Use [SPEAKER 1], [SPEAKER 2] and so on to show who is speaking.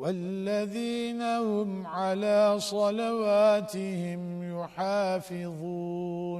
[SPEAKER 1] والذين هم على صلواتهم يحافظون.